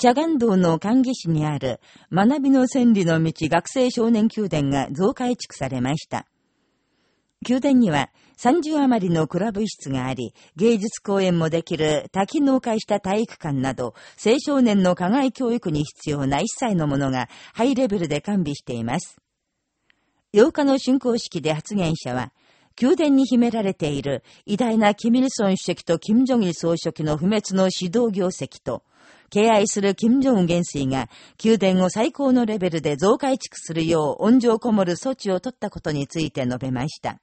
茶岩道の歓喜市にある学びの千里の道学生少年宮殿が増改築されました。宮殿には30余りのクラブ室があり、芸術公演もできる多機能化した体育館など、青少年の課外教育に必要な一切のものがハイレベルで完備しています。8日の竣工式で発言者は、宮殿に秘められている偉大なキミルソン主席とキム・ジョギ総書記の不滅の指導業績と、敬愛する金正恩元帥が宮殿を最高のレベルで増改築するよう温情こもる措置を取ったことについて述べました。